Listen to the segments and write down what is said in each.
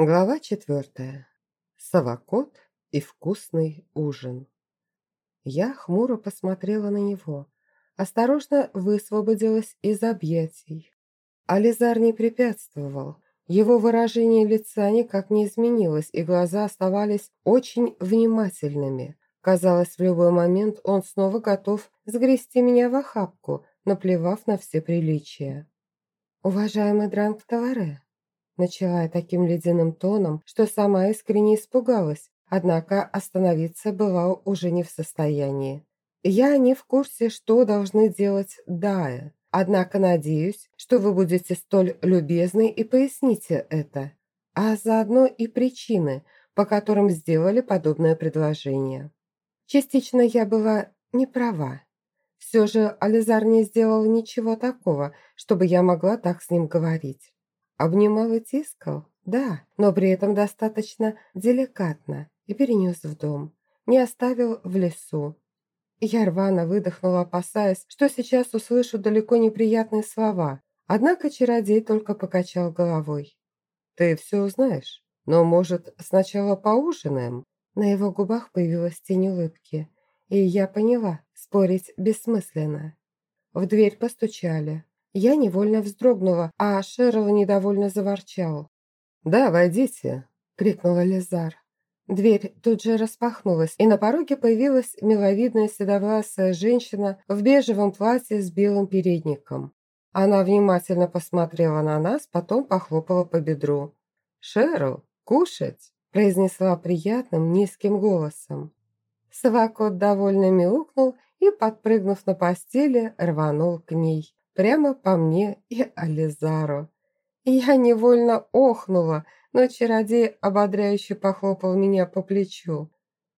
Глава четвертая. Совокот и вкусный ужин. Я хмуро посмотрела на него, осторожно высвободилась из объятий. Ализар не препятствовал. Его выражение лица никак не изменилось, и глаза оставались очень внимательными. Казалось, в любой момент он снова готов сгрести меня в охапку, наплевав на все приличия. «Уважаемый Дранг Таваре», Начала я таким ледяным тоном, что сама искренне испугалась, однако остановиться была уже не в состоянии. Я не в курсе, что должны делать Дая, однако надеюсь, что вы будете столь любезны и поясните это, а заодно и причины, по которым сделали подобное предложение. Частично я была не права. Все же Ализар не сделал ничего такого, чтобы я могла так с ним говорить. Обнимал и тискал? Да, но при этом достаточно деликатно и перенес в дом. Не оставил в лесу. Я рвано выдохнула, опасаясь, что сейчас услышу далеко неприятные слова. Однако чародей только покачал головой. «Ты все узнаешь, но, может, сначала поужинаем?» На его губах появилась тень улыбки, и я поняла, спорить бессмысленно. В дверь постучали. Я невольно вздрогнула, а Шерл недовольно заворчал. «Да, войдите!» – крикнула Лизар. Дверь тут же распахнулась, и на пороге появилась миловидная седовласая женщина в бежевом платье с белым передником. Она внимательно посмотрела на нас, потом похлопала по бедру. «Шерл, кушать!» – произнесла приятным низким голосом. Свакот довольно мяукнул и, подпрыгнув на постели, рванул к ней прямо по мне и Ализару. Я невольно охнула, но чародей ободряюще похлопал меня по плечу.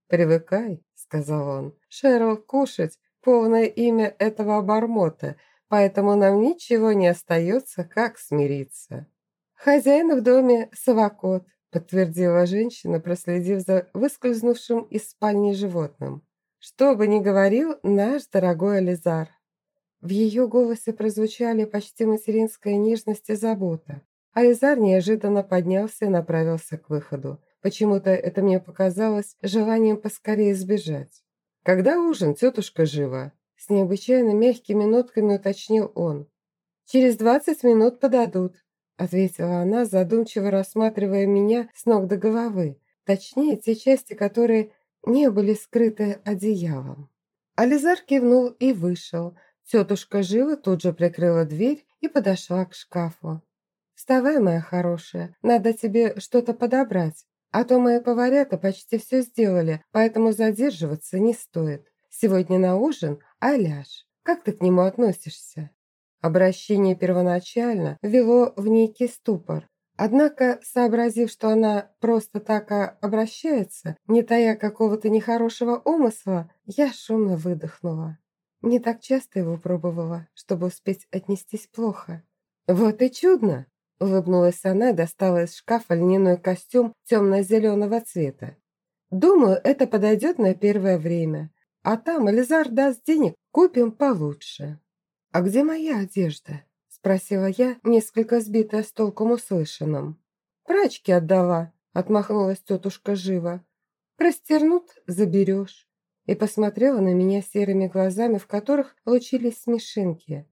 «Привыкай», — сказал он, — «Шерл кушать — полное имя этого обормота, поэтому нам ничего не остается, как смириться». «Хозяин в доме совокот», — подтвердила женщина, проследив за выскользнувшим из спальни животным. «Что бы ни говорил наш дорогой Ализар». В ее голосе прозвучали почти материнская нежность и забота. Ализар неожиданно поднялся и направился к выходу. Почему-то это мне показалось желанием поскорее сбежать. «Когда ужин, тетушка жива?» С необычайно мягкими нотками уточнил он. «Через двадцать минут подадут», ответила она, задумчиво рассматривая меня с ног до головы. Точнее, те части, которые не были скрыты одеялом. Ализар кивнул и вышел, Тетушка Жила тут же прикрыла дверь и подошла к шкафу. «Вставай, моя хорошая, надо тебе что-то подобрать, а то мои поварята почти все сделали, поэтому задерживаться не стоит. Сегодня на ужин Аляш. Как ты к нему относишься?» Обращение первоначально вело в некий ступор. Однако, сообразив, что она просто так обращается, не тая какого-то нехорошего умысла, я шумно выдохнула. Не так часто его пробовала, чтобы успеть отнестись плохо. «Вот и чудно!» – улыбнулась она и достала из шкафа льняной костюм темно-зеленого цвета. «Думаю, это подойдет на первое время. А там Элизар даст денег, купим получше». «А где моя одежда?» – спросила я, несколько сбитая с толком услышанным. «Прачки отдала», – отмахнулась тетушка живо. «Простернут – заберешь» и посмотрела на меня серыми глазами, в которых лучились смешинки.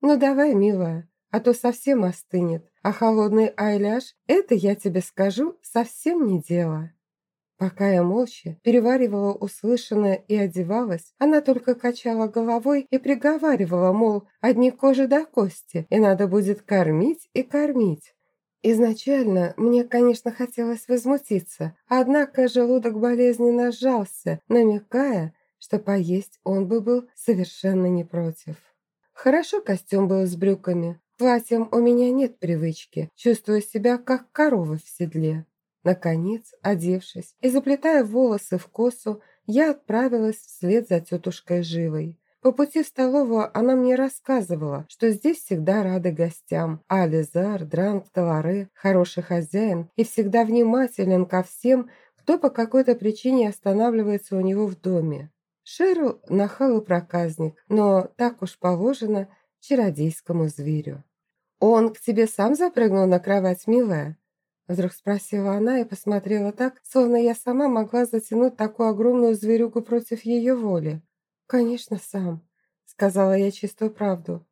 «Ну давай, милая, а то совсем остынет, а холодный айляж, это, я тебе скажу, совсем не дело». Пока я молча переваривала услышанное и одевалась, она только качала головой и приговаривала, мол, одни кожи до кости, и надо будет кормить и кормить. Изначально мне, конечно, хотелось возмутиться, однако желудок болезненно сжался, намекая, что поесть он бы был совершенно не против. Хорошо костюм был с брюками, платьем у меня нет привычки, чувствую себя как корова в седле. Наконец, одевшись и заплетая волосы в косу, я отправилась вслед за тетушкой Живой. По пути в столовую она мне рассказывала, что здесь всегда рады гостям, Ализар, Дранг, Талары – хороший хозяин и всегда внимателен ко всем, кто по какой-то причине останавливается у него в доме. Шерл – нахал и проказник, но так уж положено чародейскому зверю. «Он к тебе сам запрыгнул на кровать, милая?» Вдруг спросила она и посмотрела так, словно я сама могла затянуть такую огромную зверюгу против ее воли. «Конечно, сам», — сказала я чистую правду.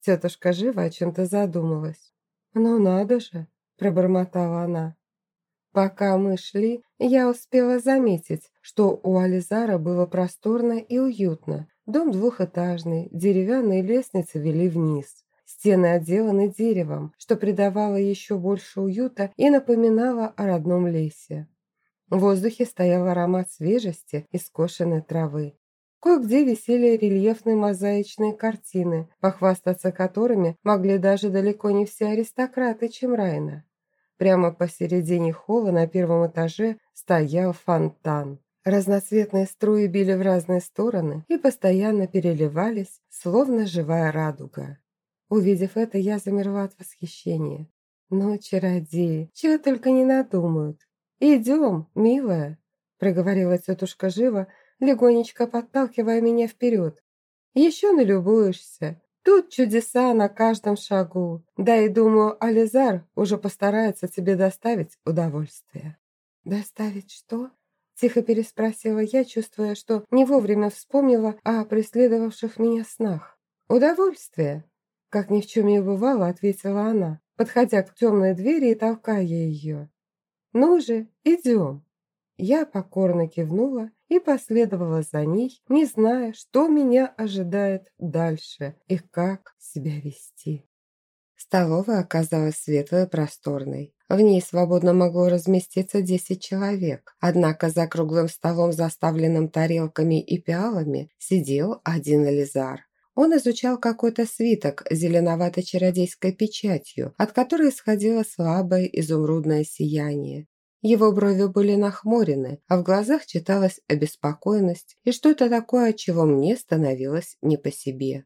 Тетушка живо о чем-то задумалась. «Ну надо же», — пробормотала она. Пока мы шли, я успела заметить, что у Ализара было просторно и уютно. Дом двухэтажный, деревянные лестницы вели вниз. Стены отделаны деревом, что придавало еще больше уюта и напоминало о родном лесе. В воздухе стоял аромат свежести и скошенной травы. Кое-где висели рельефные мозаичные картины, похвастаться которыми могли даже далеко не все аристократы Чемрайна. Прямо посередине холла на первом этаже стоял фонтан. Разноцветные струи били в разные стороны и постоянно переливались, словно живая радуга. Увидев это, я замерла от восхищения. «Ну, чародеи, чего только не надумают!» «Идем, милая!» – проговорила тетушка Жива, легонечко подталкивая меня вперед. «Еще налюбуешься. Тут чудеса на каждом шагу. Да и думаю, Ализар уже постарается тебе доставить удовольствие». «Доставить что?» Тихо переспросила я, чувствуя, что не вовремя вспомнила о преследовавших меня снах. «Удовольствие!» Как ни в чем не бывало, ответила она, подходя к темной двери и толкая ее. «Ну же, идем!» Я покорно кивнула и последовала за ней, не зная, что меня ожидает дальше и как себя вести. Столовая оказалась светлой и просторной. В ней свободно могло разместиться 10 человек, однако за круглым столом, заставленным тарелками и пиалами, сидел один Элизар. Он изучал какой-то свиток с зеленовато-чародейской печатью, от которой исходило слабое изумрудное сияние. Его брови были нахмурены, а в глазах читалась обеспокоенность и что-то такое, чего мне становилось не по себе.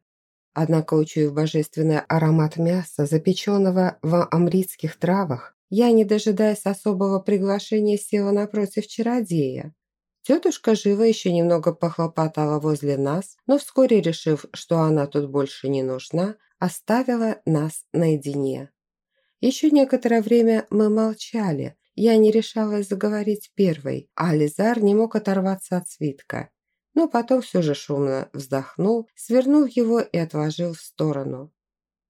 Однако, учуяв божественный аромат мяса, запеченного в амритских травах, я, не дожидаясь особого приглашения, села напротив чародея. Тетушка живо еще немного похлопотала возле нас, но вскоре, решив, что она тут больше не нужна, оставила нас наедине. Еще некоторое время мы молчали, я не решалась заговорить первой, а Лизар не мог оторваться от свитка. Но потом все же шумно вздохнул, свернул его и отложил в сторону.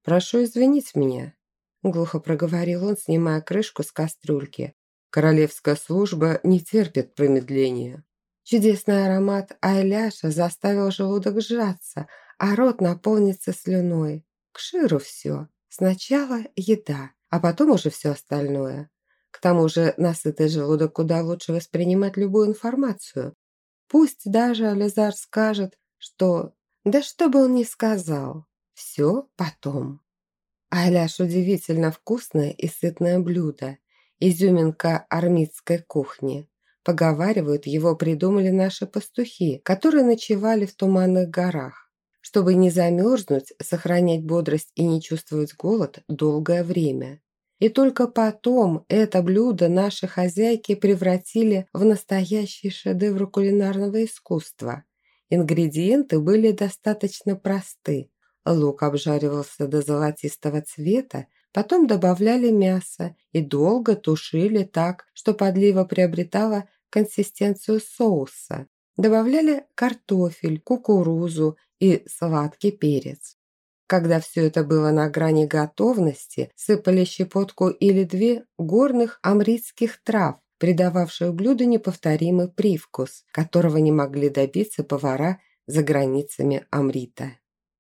«Прошу извинить меня», – глухо проговорил он, снимая крышку с кастрюльки. «Королевская служба не терпит промедления». Чудесный аромат айляша заставил желудок сжаться, а рот наполниться слюной. К ширу все. Сначала еда, а потом уже все остальное. К тому же насытый желудок куда лучше воспринимать любую информацию. Пусть даже Ализар скажет, что... Да что бы он ни сказал, все потом. Аляш удивительно вкусное и сытное блюдо, изюминка армитской кухни. Поговаривают, его придумали наши пастухи, которые ночевали в туманных горах. Чтобы не замерзнуть, сохранять бодрость и не чувствовать голод долгое время. И только потом это блюдо наши хозяйки превратили в настоящий шедевр кулинарного искусства. Ингредиенты были достаточно просты. Лук обжаривался до золотистого цвета, потом добавляли мясо и долго тушили так, что подлива приобретала консистенцию соуса. Добавляли картофель, кукурузу и сладкий перец. Когда все это было на грани готовности, сыпали щепотку или две горных амритских трав, придававших блюду неповторимый привкус, которого не могли добиться повара за границами Амрита.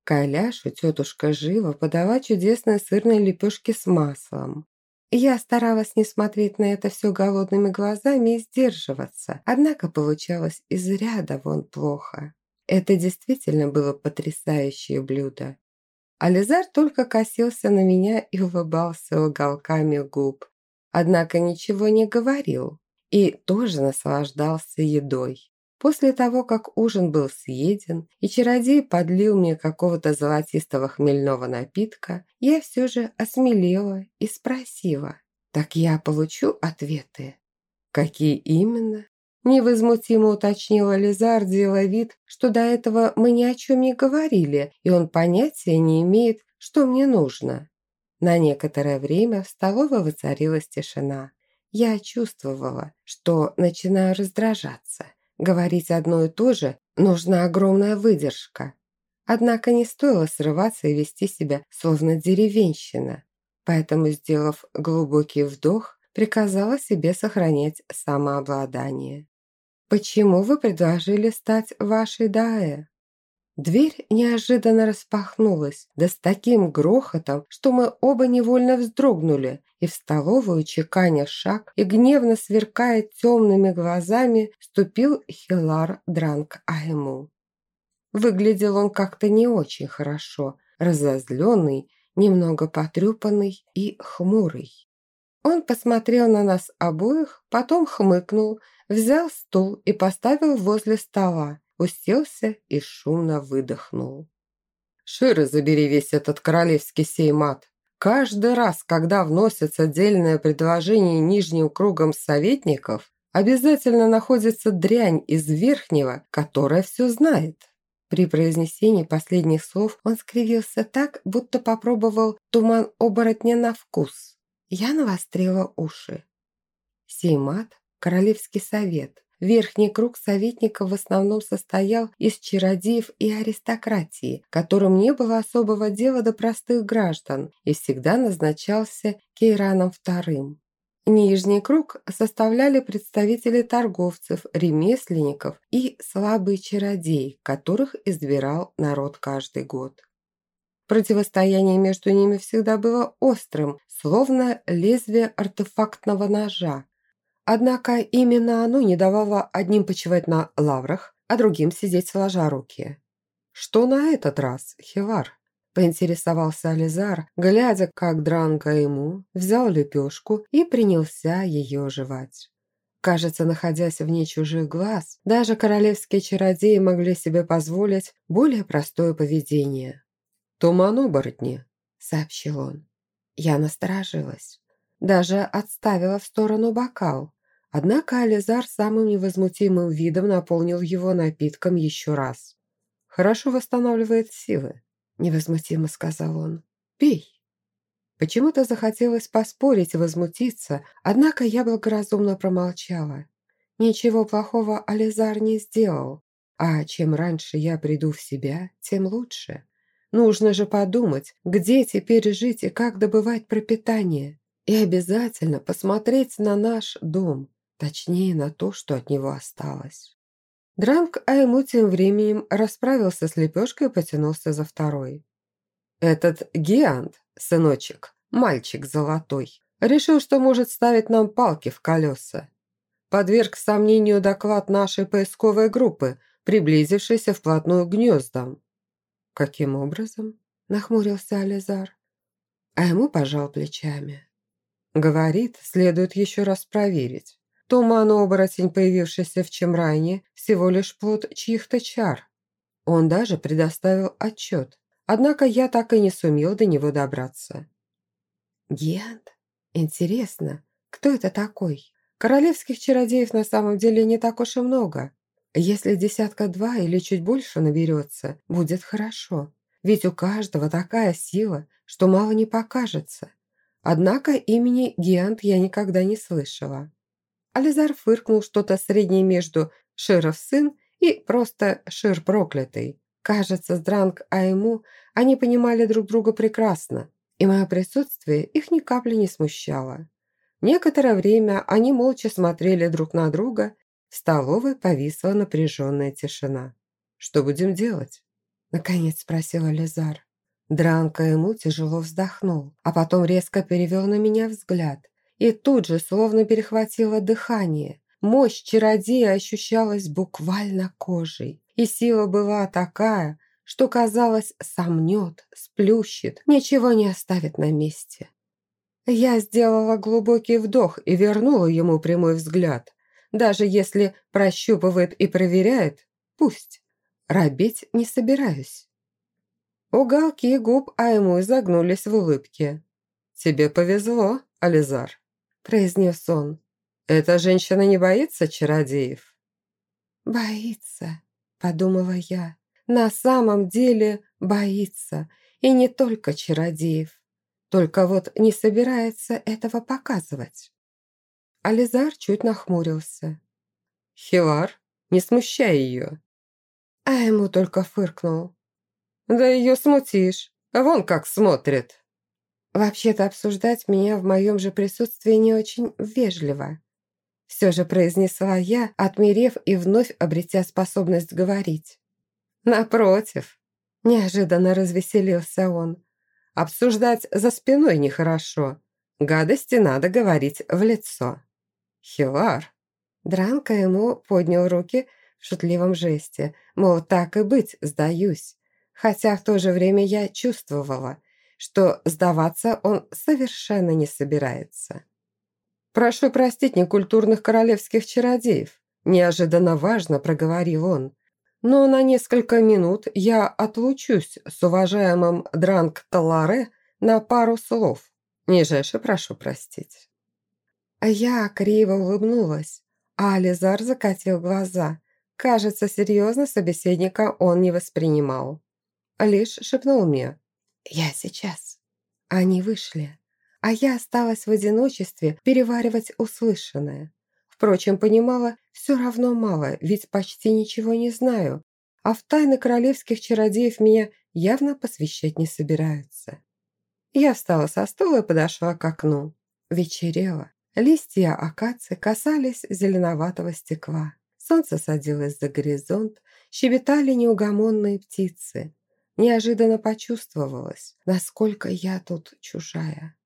Кайляшу тетушка Жива подала чудесные сырные лепешки с маслом. Я старалась не смотреть на это все голодными глазами и сдерживаться, однако получалось из ряда вон плохо. Это действительно было потрясающее блюдо. Ализар только косился на меня и улыбался уголками губ, однако ничего не говорил и тоже наслаждался едой. После того, как ужин был съеден и чародей подлил мне какого-то золотистого хмельного напитка, я все же осмелела и спросила, «Так я получу ответы?» «Какие именно?» Невозмутимо уточнила Лизар, делая вид, что до этого мы ни о чем не говорили, и он понятия не имеет, что мне нужно. На некоторое время в столовой воцарилась тишина. Я чувствовала, что начинаю раздражаться. Говорить одно и то же нужна огромная выдержка. Однако не стоило срываться и вести себя словно деревенщина. Поэтому, сделав глубокий вдох, приказала себе сохранять самообладание. «Почему вы предложили стать вашей Даэ?» Дверь неожиданно распахнулась, да с таким грохотом, что мы оба невольно вздрогнули, и в столовую, чеканя шаг и гневно сверкая темными глазами, ступил Хилар Дранг Айму. Выглядел он как-то не очень хорошо, разозленный, немного потрепанный и хмурый. Он посмотрел на нас обоих, потом хмыкнул, взял стул и поставил возле стола, уселся и шумно выдохнул. «Широ забери весь этот королевский сеймат. Каждый раз, когда вносится отдельное предложение нижним кругом советников, обязательно находится дрянь из верхнего, которая все знает». При произнесении последних слов он скривился так, будто попробовал туман оборотня на вкус. Я навострила уши. Сеймат – Королевский совет. Верхний круг советников в основном состоял из чародеев и аристократии, которым не было особого дела до простых граждан и всегда назначался Кейраном II. Нижний круг составляли представители торговцев, ремесленников и слабые чародеи, которых избирал народ каждый год. Противостояние между ними всегда было острым, словно лезвие артефактного ножа. Однако именно оно не давало одним почивать на лаврах, а другим сидеть сложа руки. «Что на этот раз, Хивар?» поинтересовался Ализар, глядя, как Дранка ему взял лепешку и принялся ее жевать. Кажется, находясь вне чужих глаз, даже королевские чародеи могли себе позволить более простое поведение. «Туман оборотни», — сообщил он. Я насторожилась. Даже отставила в сторону бокал. Однако Ализар самым невозмутимым видом наполнил его напитком еще раз. «Хорошо восстанавливает силы», – невозмутимо сказал он. «Пей». Почему-то захотелось поспорить и возмутиться, однако я благоразумно промолчала. Ничего плохого Ализар не сделал, а чем раньше я приду в себя, тем лучше. Нужно же подумать, где теперь жить и как добывать пропитание. И обязательно посмотреть на наш дом, точнее на то, что от него осталось. Дранг Айму тем временем расправился с лепешкой и потянулся за второй. «Этот Гиант, сыночек, мальчик золотой, решил, что может ставить нам палки в колеса. Подверг сомнению доклад нашей поисковой группы, приблизившейся вплотную к гнездам». «Каким образом?» – нахмурился Ализар. А ему пожал плечами. «Говорит, следует еще раз проверить. Туман-оборотень, появившийся в Чемрайне, всего лишь плод чьих-то чар. Он даже предоставил отчет, однако я так и не сумел до него добраться. Гиант? Интересно, кто это такой? Королевских чародеев на самом деле не так уж и много. Если десятка-два или чуть больше наберется, будет хорошо. Ведь у каждого такая сила, что мало не покажется. Однако имени Гиант я никогда не слышала. Ализар фыркнул что-то среднее между «Широв сын» и просто «Шир проклятый». Кажется, Дранг Айму они понимали друг друга прекрасно, и мое присутствие их ни капли не смущало. Некоторое время они молча смотрели друг на друга, в столовой повисла напряженная тишина. «Что будем делать?» – наконец спросил Ализар. Дранка ему тяжело вздохнул, а потом резко перевел на меня взгляд – и тут же словно перехватило дыхание. Мощь чародея ощущалась буквально кожей, и сила была такая, что, казалось, сомнет, сплющит, ничего не оставит на месте. Я сделала глубокий вдох и вернула ему прямой взгляд. Даже если прощупывает и проверяет, пусть. Робить не собираюсь. Уголки губ Айму изогнулись в улыбке. «Тебе повезло, Ализар» произнес он. «Эта женщина не боится чародеев?» «Боится», – подумала я. «На самом деле боится, и не только чародеев. Только вот не собирается этого показывать». Ализар чуть нахмурился. «Хилар, не смущай ее!» А ему только фыркнул. «Да ее смутишь, вон как смотрит!» Вообще-то обсуждать меня в моем же присутствии не очень вежливо. Все же произнесла я, отмерев и вновь обретя способность говорить. Напротив, неожиданно развеселился он. Обсуждать за спиной нехорошо. Гадости надо говорить в лицо. Хилар. Дранка ему поднял руки в шутливом жесте, мол, так и быть, сдаюсь. Хотя в то же время я чувствовала, что сдаваться он совершенно не собирается. «Прошу простить некультурных королевских чародеев», неожиданно важно проговорил он. «Но на несколько минут я отлучусь с уважаемым Дранг Таларе на пару слов. Нижайше прошу простить». А я криво улыбнулась, а Ализар закатил глаза. Кажется, серьезно собеседника он не воспринимал. Лишь шепнул мне «Я сейчас». Они вышли, а я осталась в одиночестве переваривать услышанное. Впрочем, понимала, все равно мало, ведь почти ничего не знаю, а в тайны королевских чародеев меня явно посвящать не собираются. Я встала со стула и подошла к окну. Вечерело. Листья акации касались зеленоватого стекла. Солнце садилось за горизонт, щебетали неугомонные птицы. Неожиданно почувствовалось, насколько я тут чужая.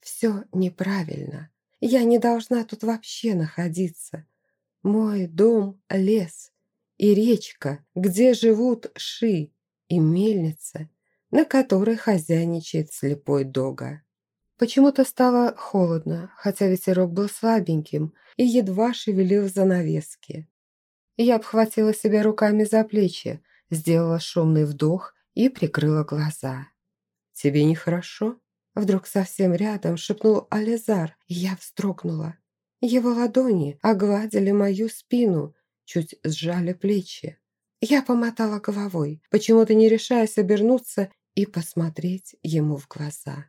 Все неправильно. Я не должна тут вообще находиться. Мой дом – лес, и речка, где живут ши, и мельница, на которой хозяйничает слепой дога. Почему-то стало холодно, хотя ветерок был слабеньким и едва шевелил занавески. Я обхватила себя руками за плечи, сделала шумный вдох и прикрыла глаза. «Тебе нехорошо?» Вдруг совсем рядом шепнул Ализар, и я вздрогнула. Его ладони огладили мою спину, чуть сжали плечи. Я помотала головой, почему-то не решаясь обернуться и посмотреть ему в глаза.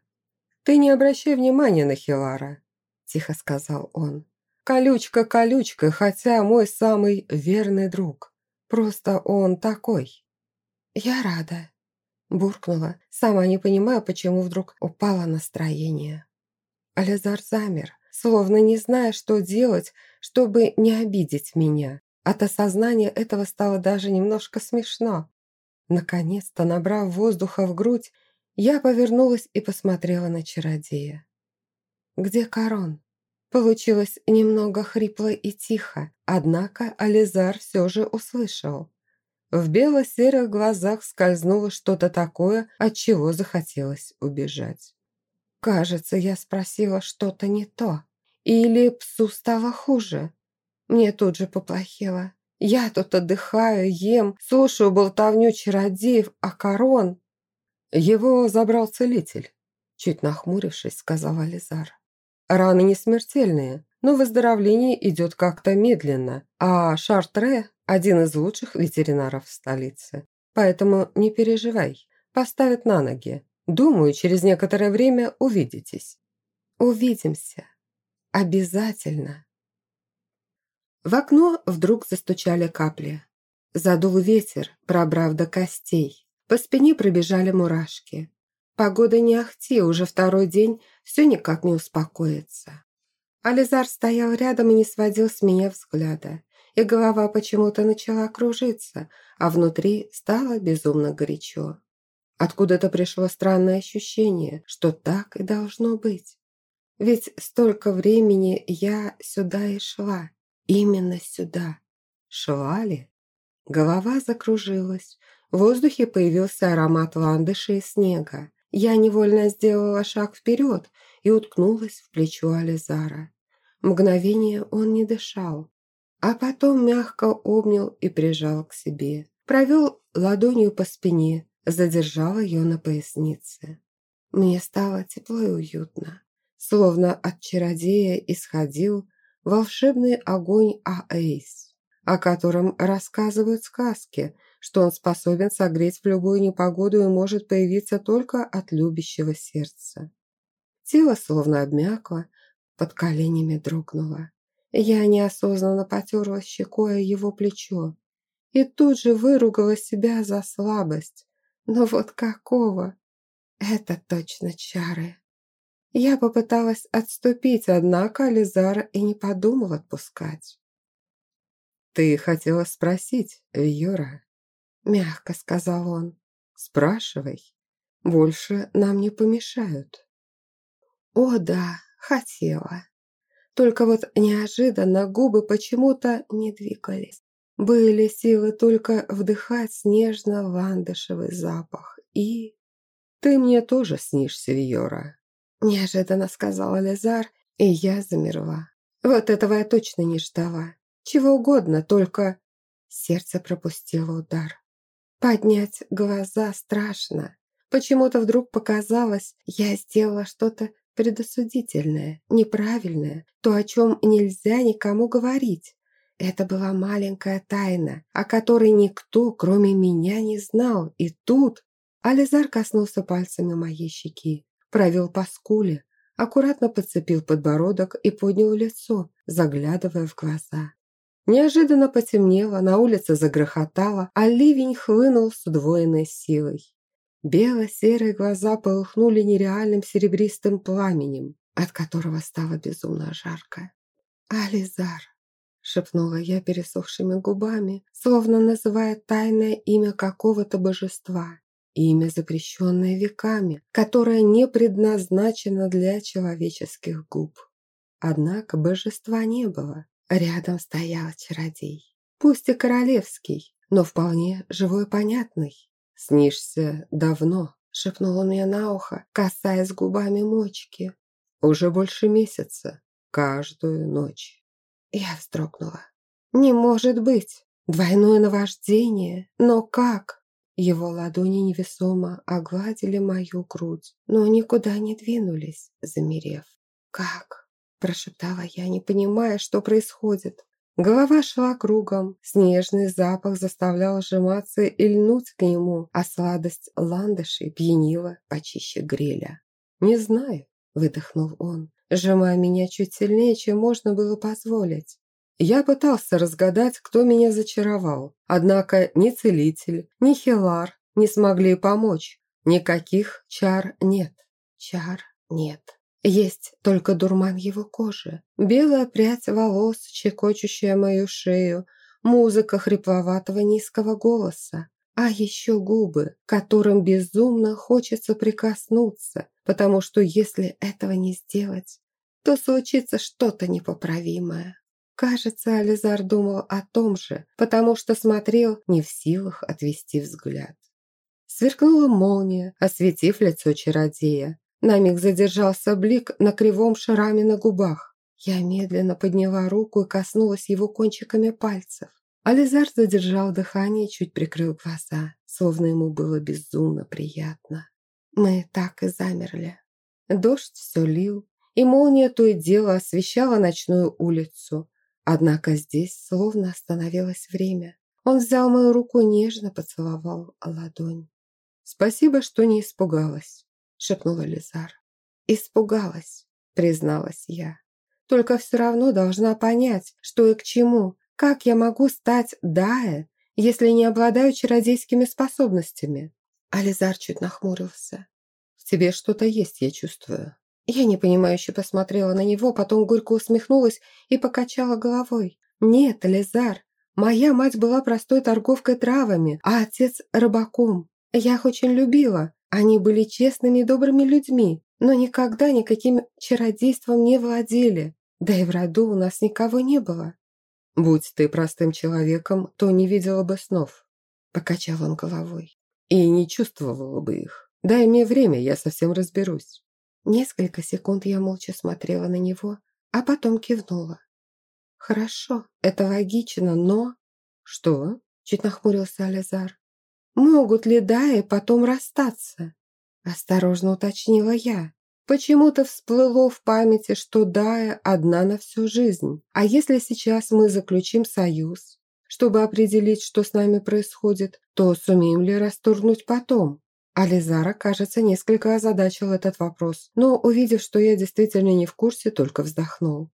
«Ты не обращай внимания на Хилара», – тихо сказал он. «Колючка колючка, хотя мой самый верный друг. Просто он такой». «Я рада», Буркнула, сама не понимая, почему вдруг упало настроение. Ализар замер, словно не зная, что делать, чтобы не обидеть меня. От осознания этого стало даже немножко смешно. Наконец-то, набрав воздуха в грудь, я повернулась и посмотрела на чародея. «Где корон?» Получилось немного хрипло и тихо, однако Ализар все же услышал. В бело-серых глазах скользнуло что-то такое, от чего захотелось убежать. Кажется, я спросила что-то не то. Или псу стало хуже. Мне тут же поплохело. Я тут отдыхаю, ем, слушаю болтовню чародеев, а корон... Его забрал целитель, чуть нахмурившись, сказал Ализар. Раны не смертельные, но выздоровление идет как-то медленно, а Шартре один из лучших ветеринаров в столице. Поэтому не переживай, поставят на ноги. Думаю, через некоторое время увидитесь. Увидимся. Обязательно. В окно вдруг застучали капли. Задул ветер, пробрав до костей. По спине пробежали мурашки. Погода не ахти, уже второй день все никак не успокоится. Ализар стоял рядом и не сводил с меня взгляда и голова почему-то начала кружиться, а внутри стало безумно горячо. Откуда-то пришло странное ощущение, что так и должно быть. Ведь столько времени я сюда и шла, именно сюда. Шла ли? Голова закружилась, в воздухе появился аромат ландыша и снега. Я невольно сделала шаг вперед и уткнулась в плечо Ализара. Мгновение он не дышал, а потом мягко обнял и прижал к себе. Провел ладонью по спине, задержал ее на пояснице. Мне стало тепло и уютно, словно от чародея исходил волшебный огонь Аэйс, о котором рассказывают сказки, что он способен согреть в любую непогоду и может появиться только от любящего сердца. Тело словно обмякло, под коленями дрогнула. Я неосознанно потерла щекой его плечо и тут же выругала себя за слабость. Но вот какого? Это точно чары. Я попыталась отступить, однако Ализара и не подумал отпускать. «Ты хотела спросить, Вьюра?» Мягко сказал он. «Спрашивай. Больше нам не помешают». «О да, хотела». Только вот неожиданно губы почему-то не двигались. Были силы только вдыхать снежно-ландышевый запах и... «Ты мне тоже снишься, Виора», – неожиданно сказала Лизар, и я замерла. Вот этого я точно не ждала. Чего угодно, только... Сердце пропустило удар. Поднять глаза страшно. Почему-то вдруг показалось, я сделала что-то предосудительное, неправильное, то, о чем нельзя никому говорить. Это была маленькая тайна, о которой никто, кроме меня, не знал. И тут Ализар коснулся пальцами моей щеки, провел по скуле, аккуратно подцепил подбородок и поднял лицо, заглядывая в глаза. Неожиданно потемнело, на улице загрохотало, а ливень хлынул с удвоенной силой. Бело-серые глаза полыхнули нереальным серебристым пламенем, от которого стало безумно жарко. «Ализар!» шепнула я пересохшими губами, словно называя тайное имя какого-то божества. Имя, запрещенное веками, которое не предназначено для человеческих губ. Однако божества не было. Рядом стоял чародей. Пусть и королевский, но вполне живой и понятный. «Снишься давно», — шепнул он мне на ухо, касаясь губами мочки. «Уже больше месяца, каждую ночь». Я вздрогнула. «Не может быть! Двойное наваждение! Но как?» Его ладони невесомо огладили мою грудь, но никуда не двинулись, замерев. «Как?» – прошептала я, не понимая, что происходит. Голова шла кругом, снежный запах заставлял сжиматься и льнуть к нему, а сладость ландышей пьянила почище гриля. «Не знаю», – выдохнул он, сжимая меня чуть сильнее, чем можно было позволить. Я пытался разгадать, кто меня зачаровал, однако ни целитель, ни хилар не смогли помочь. Никаких чар нет. Чар нет. Есть только дурман его кожи, белая прядь волос, чекочущая мою шею, музыка хрипловатого низкого голоса, а еще губы, которым безумно хочется прикоснуться, потому что если этого не сделать, то случится что-то непоправимое. Кажется, Ализар думал о том же, потому что смотрел не в силах отвести взгляд. Сверкнула молния, осветив лицо чародея. На миг задержался блик на кривом шраме на губах. Я медленно подняла руку и коснулась его кончиками пальцев. Ализар задержал дыхание и чуть прикрыл глаза, словно ему было безумно приятно. Мы так и замерли. Дождь все лил, и молния то и дело освещала ночную улицу. Однако здесь словно остановилось время. Он взял мою руку нежно поцеловал ладонь. «Спасибо, что не испугалась», – шепнула Лизар. «Испугалась», – призналась я. «Только все равно должна понять, что и к чему. Как я могу стать Дая, если не обладаю чародейскими способностями?» Ализар чуть нахмурился. «В тебе что-то есть, я чувствую». Я непонимающе посмотрела на него, потом горько усмехнулась и покачала головой. «Нет, Лизар, моя мать была простой торговкой травами, а отец – рыбаком. Я их очень любила. Они были честными и добрыми людьми, но никогда никаким чародейством не владели. Да и в роду у нас никого не было». «Будь ты простым человеком, то не видела бы снов», – покачал он головой. «И не чувствовала бы их. Дай мне время, я совсем разберусь». Несколько секунд я молча смотрела на него, а потом кивнула. «Хорошо, это логично, но...» «Что?» – чуть нахмурился Ализар. «Могут ли Даи потом расстаться?» – осторожно уточнила я. Почему-то всплыло в памяти, что Дая одна на всю жизнь. А если сейчас мы заключим союз, чтобы определить, что с нами происходит, то сумеем ли расторгнуть потом? Ализара, кажется, несколько озадачил этот вопрос, но, увидев, что я действительно не в курсе, только вздохнул.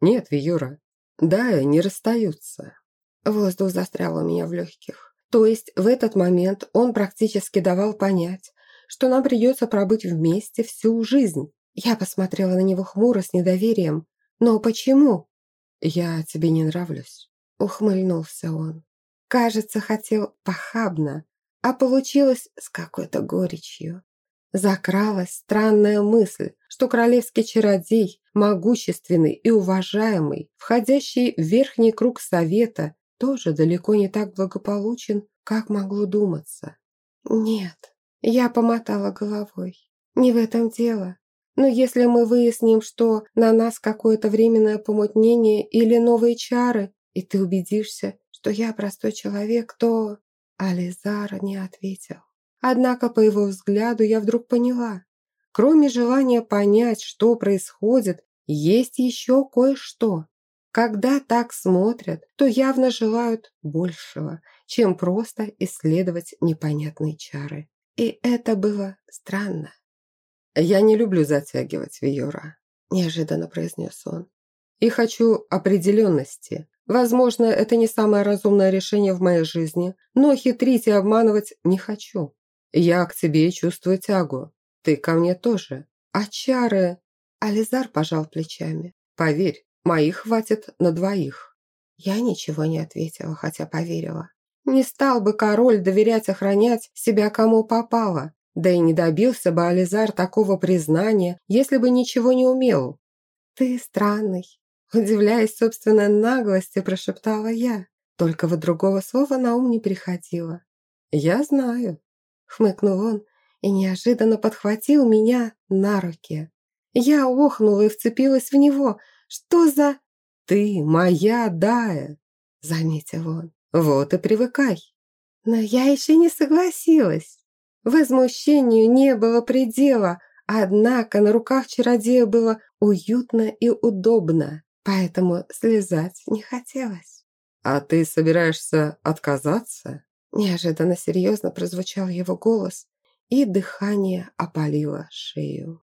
«Нет, Виюра, да, не расстаются». Воздух застрял у меня в легких. То есть в этот момент он практически давал понять, что нам придется пробыть вместе всю жизнь. Я посмотрела на него хмуро с недоверием. «Но почему?» «Я тебе не нравлюсь», — ухмыльнулся он. Кажется, хотел похабно, а получилось с какой-то горечью. Закралась странная мысль, что королевский чародей, могущественный и уважаемый, входящий в верхний круг совета, тоже далеко не так благополучен, как могло думаться. Нет, я помотала головой. Не в этом дело. Но если мы выясним, что на нас какое-то временное помутнение или новые чары, и ты убедишься, что я простой человек, то...» Ализар не ответил. Однако по его взгляду я вдруг поняла. Кроме желания понять, что происходит, есть еще кое-что. Когда так смотрят, то явно желают большего, чем просто исследовать непонятные чары. И это было странно. «Я не люблю затягивать, Виора», – неожиданно произнес он. «И хочу определенности. Возможно, это не самое разумное решение в моей жизни, но хитрить и обманывать не хочу. Я к тебе чувствую тягу. Ты ко мне тоже. А чары...» Ализар пожал плечами. «Поверь, моих хватит на двоих». Я ничего не ответила, хотя поверила. Не стал бы король доверять охранять себя кому попало, да и не добился бы Ализар такого признания, если бы ничего не умел. «Ты странный», – удивляясь собственной наглости, прошептала я. Только вот другого слова на ум не приходило. «Я знаю», – хмыкнул он и неожиданно подхватил меня на руки. Я охнула и вцепилась в него. «Что за...» «Ты моя Дая», – заметил он. Вот и привыкай. Но я еще не согласилась. Возмущению не было предела, однако на руках чародея было уютно и удобно, поэтому слезать не хотелось. «А ты собираешься отказаться?» Неожиданно серьезно прозвучал его голос, и дыхание опалило шею.